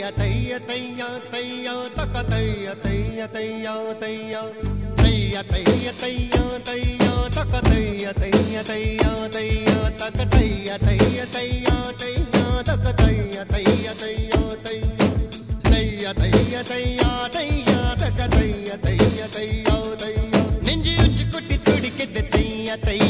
తయ్య తయ్య తయ్య తయ్య తక తయ్య తయ్య తయ్య తయ్య తయ్య తయ్య తయ్య తయ్య తక తయ్య తయ్య తయ్య తయ్య తక తయ్య తయ్య తయ్య తయ్య తక తయ్య తయ్య తయ్య తయ్య తయ్య తయ్య తయ్య తక తయ్య తయ్య తయ్య తయ్య నెంజి ఉంచుకుట్టి తుడికెత్తే తయ్య తయ్య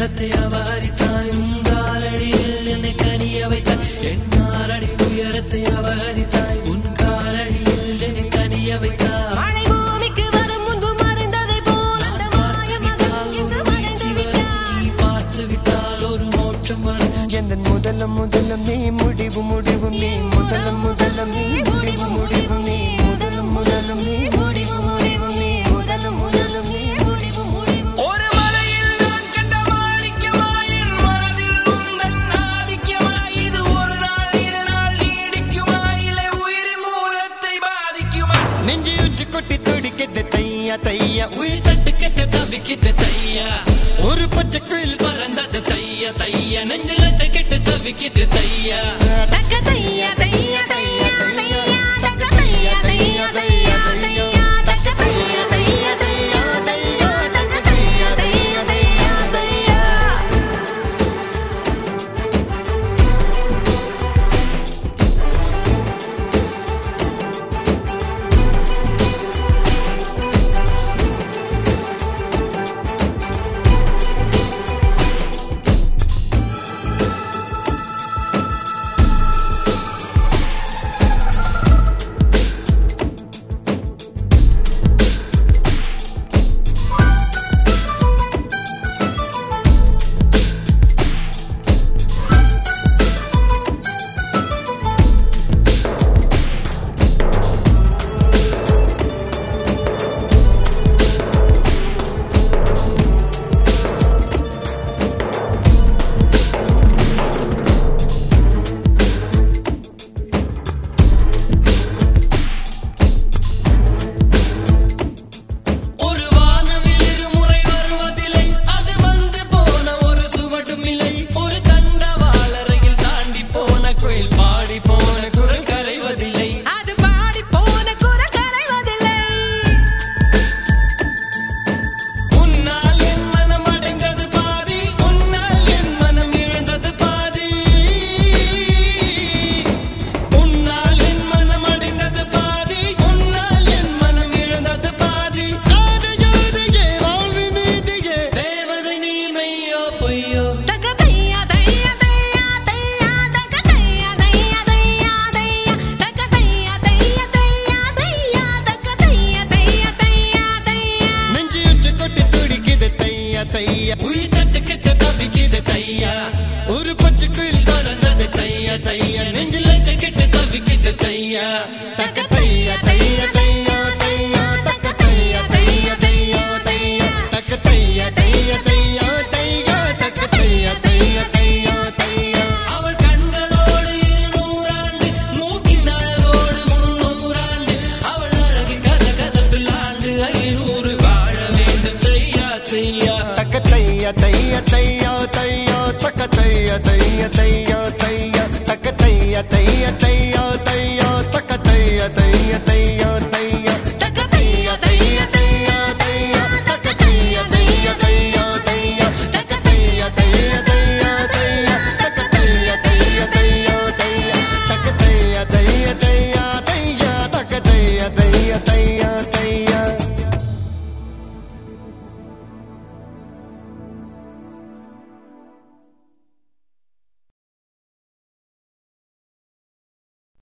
भारत हमारी தையா தையா? உயிர் தட்டு கெட்டு தவிக்குது தையா? ஒரு பச்சை குயில் பறந்தது தையா தையா? நெஞ்சில கெட்டு தவிக்குது தையா? ஒரு பச்சை குயில் பறந்தது தையா தையா. நெஞ்சில் லட்சக்கெட்டு தவிக்கிட்டு தையா. தக்க தையா தையா தையா தையா. தக்க தையா தையா தையா தையா. தக்க தையா தையா தையா தையா. தக்க தையா தையா தையா தையா. அவள் கண்களோடு இருநூறாண்டு மூக்கின் அழகோடு முன்னூறாண்டு. அவள் அழகு கத கதப்பில் ஆண்டு ஐநூறு வாழ வேண்டும். தையா தையா. தக்க தையா தையா தையா. தைய தைய தையா தையா